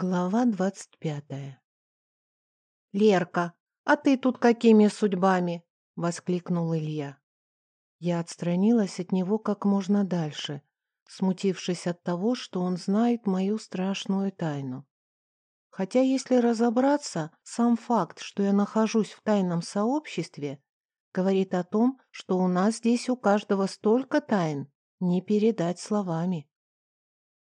Глава двадцать пятая. «Лерка, а ты тут какими судьбами?» — воскликнул Илья. Я отстранилась от него как можно дальше, смутившись от того, что он знает мою страшную тайну. Хотя, если разобраться, сам факт, что я нахожусь в тайном сообществе, говорит о том, что у нас здесь у каждого столько тайн, не передать словами.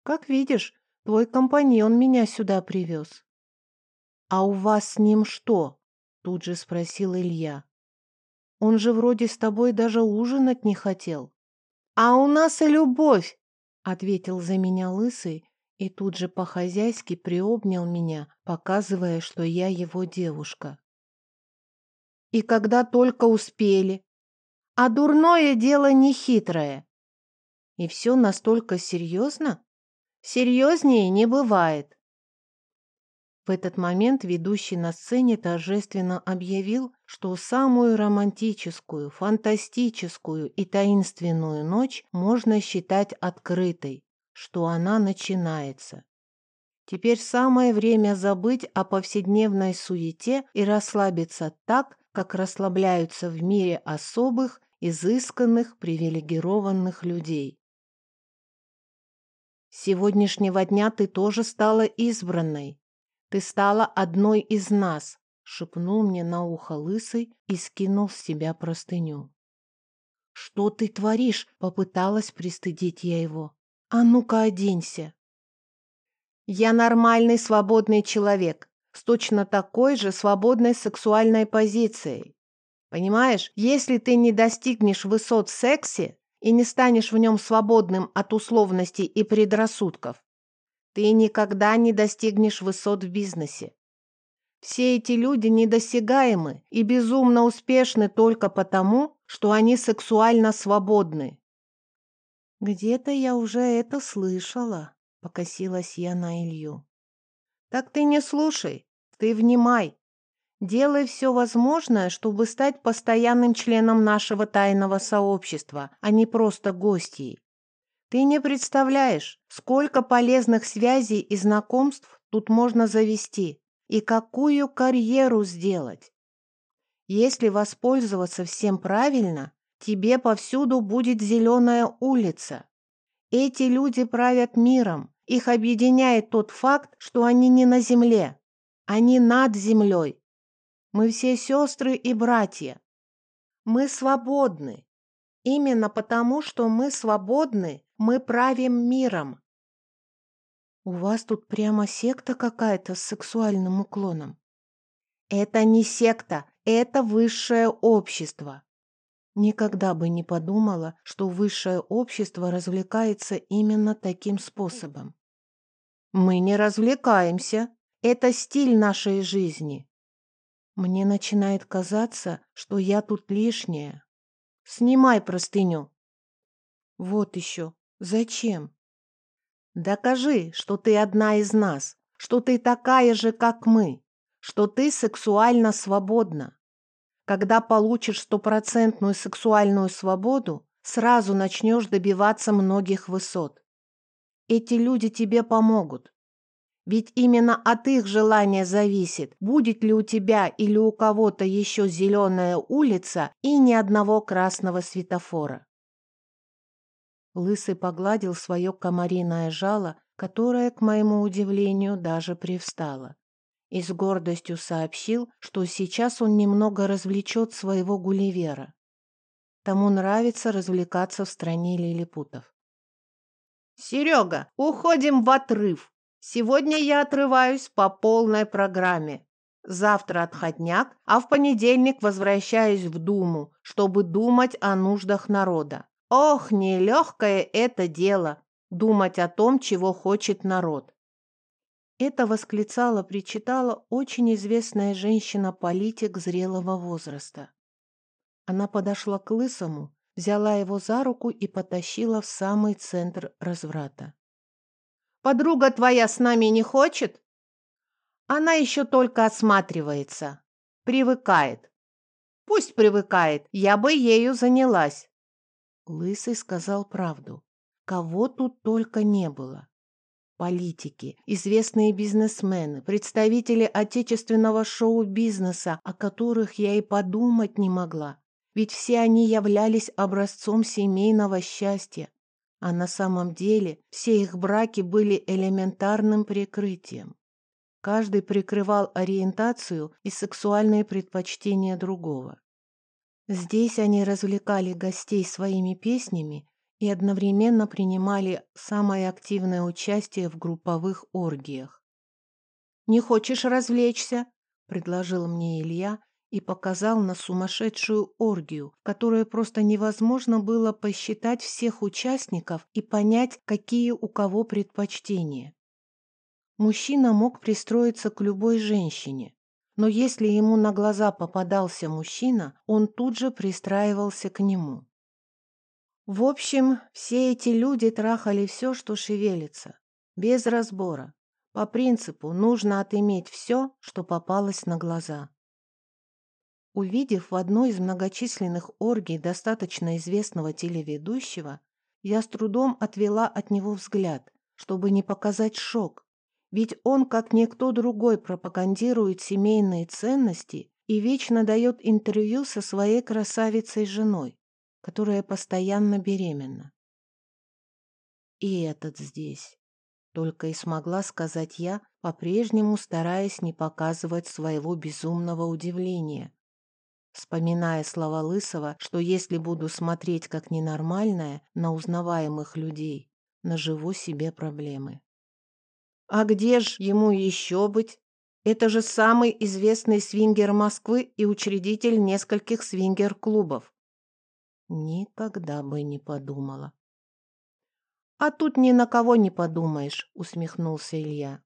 Как видишь, Твой компаньон меня сюда привез. А у вас с ним что? Тут же спросил Илья. Он же вроде с тобой даже ужинать не хотел. А у нас и любовь, ответил за меня лысый и тут же по-хозяйски приобнял меня, показывая, что я его девушка. И когда только успели. А дурное дело не хитрое. И все настолько серьезно? Серьезнее не бывает. В этот момент ведущий на сцене торжественно объявил, что самую романтическую, фантастическую и таинственную ночь можно считать открытой, что она начинается. Теперь самое время забыть о повседневной суете и расслабиться так, как расслабляются в мире особых, изысканных, привилегированных людей. Сегодняшнего дня ты тоже стала избранной. Ты стала одной из нас, шепнул мне на ухо лысый и скинул с себя простыню. Что ты творишь? Попыталась пристыдить я его. А ну-ка оденься. Я нормальный свободный человек с точно такой же свободной сексуальной позицией. Понимаешь, если ты не достигнешь высот в сексе, и не станешь в нем свободным от условностей и предрассудков, ты никогда не достигнешь высот в бизнесе. Все эти люди недосягаемы и безумно успешны только потому, что они сексуально свободны. Где-то я уже это слышала, покосилась я на Илью. Так ты не слушай, ты внимай. Делай все возможное, чтобы стать постоянным членом нашего тайного сообщества, а не просто гостьей. Ты не представляешь, сколько полезных связей и знакомств тут можно завести и какую карьеру сделать. Если воспользоваться всем правильно, тебе повсюду будет зеленая улица. Эти люди правят миром, их объединяет тот факт, что они не на земле, они над землей, мы все сестры и братья. Мы свободны. Именно потому, что мы свободны, мы правим миром. У вас тут прямо секта какая-то с сексуальным уклоном. Это не секта, это высшее общество. Никогда бы не подумала, что высшее общество развлекается именно таким способом. Мы не развлекаемся. Это стиль нашей жизни. Мне начинает казаться, что я тут лишняя. Снимай простыню. Вот еще. Зачем? Докажи, что ты одна из нас, что ты такая же, как мы, что ты сексуально свободна. Когда получишь стопроцентную сексуальную свободу, сразу начнешь добиваться многих высот. Эти люди тебе помогут. Ведь именно от их желания зависит, будет ли у тебя или у кого-то еще зеленая улица и ни одного красного светофора. Лысый погладил свое комариное жало, которое, к моему удивлению, даже привстало. И с гордостью сообщил, что сейчас он немного развлечет своего гулливера. Тому нравится развлекаться в стране лилипутов. «Серега, уходим в отрыв!» Сегодня я отрываюсь по полной программе. Завтра отходняк, а в понедельник возвращаюсь в Думу, чтобы думать о нуждах народа. Ох, нелегкое это дело – думать о том, чего хочет народ. Это восклицала, причитала очень известная женщина-политик зрелого возраста. Она подошла к Лысому, взяла его за руку и потащила в самый центр разврата. Подруга твоя с нами не хочет? Она еще только осматривается. Привыкает. Пусть привыкает, я бы ею занялась. Лысый сказал правду. Кого тут только не было. политики, известные бизнесмены, представители отечественного шоу-бизнеса, о которых я и подумать не могла. Ведь все они являлись образцом семейного счастья, а на самом деле все их браки были элементарным прикрытием. Каждый прикрывал ориентацию и сексуальные предпочтения другого. Здесь они развлекали гостей своими песнями и одновременно принимали самое активное участие в групповых оргиях. «Не хочешь развлечься?» – предложил мне Илья и показал на сумасшедшую оргию, которую просто невозможно было посчитать всех участников и понять, какие у кого предпочтения. Мужчина мог пристроиться к любой женщине, но если ему на глаза попадался мужчина, он тут же пристраивался к нему. В общем, все эти люди трахали все, что шевелится, без разбора. По принципу нужно отыметь все, что попалось на глаза. Увидев в одной из многочисленных оргий достаточно известного телеведущего, я с трудом отвела от него взгляд, чтобы не показать шок. Ведь он, как никто другой, пропагандирует семейные ценности и вечно дает интервью со своей красавицей-женой которая постоянно беременна. И этот здесь. Только и смогла сказать я, по-прежнему стараясь не показывать своего безумного удивления. Вспоминая слова Лысого, что если буду смотреть как ненормальная на узнаваемых людей, наживу себе проблемы. А где ж ему еще быть? Это же самый известный свингер Москвы и учредитель нескольких свингер-клубов. Никогда бы не подумала. «А тут ни на кого не подумаешь», — усмехнулся Илья.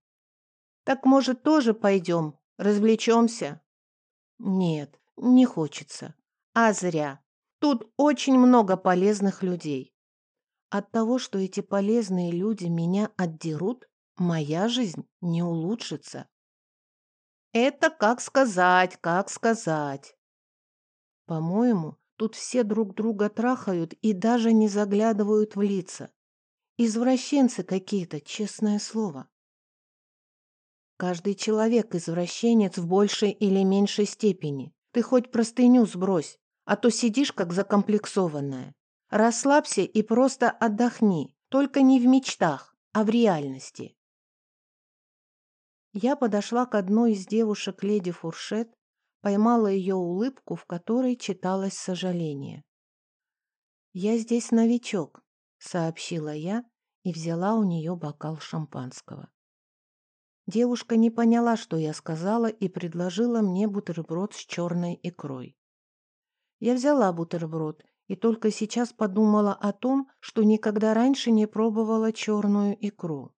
«Так, может, тоже пойдем, развлечемся?» «Нет, не хочется. А зря. Тут очень много полезных людей. От того, что эти полезные люди меня отдерут, моя жизнь не улучшится». «Это как сказать, как сказать». «По-моему, Тут все друг друга трахают и даже не заглядывают в лица. Извращенцы какие-то, честное слово. Каждый человек извращенец в большей или меньшей степени. Ты хоть простыню сбрось, а то сидишь как закомплексованная. Расслабься и просто отдохни, только не в мечтах, а в реальности. Я подошла к одной из девушек леди Фуршет поймала ее улыбку, в которой читалось сожаление. «Я здесь новичок», — сообщила я и взяла у нее бокал шампанского. Девушка не поняла, что я сказала, и предложила мне бутерброд с черной икрой. Я взяла бутерброд и только сейчас подумала о том, что никогда раньше не пробовала черную икру.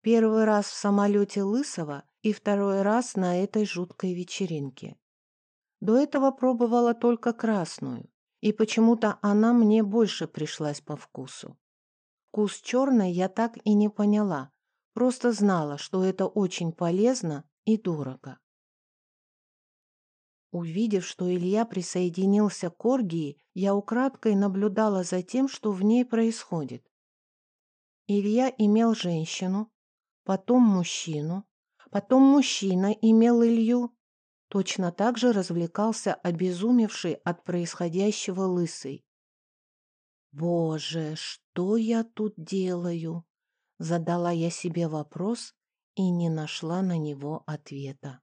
Первый раз в самолете Лысого и второй раз на этой жуткой вечеринке. До этого пробовала только красную, и почему-то она мне больше пришлась по вкусу. Вкус черной я так и не поняла, просто знала, что это очень полезно и дорого. Увидев, что Илья присоединился к оргии, я украдкой наблюдала за тем, что в ней происходит. Илья имел женщину, потом мужчину, Потом мужчина имел Илью. Точно так же развлекался обезумевший от происходящего лысый. «Боже, что я тут делаю?» Задала я себе вопрос и не нашла на него ответа.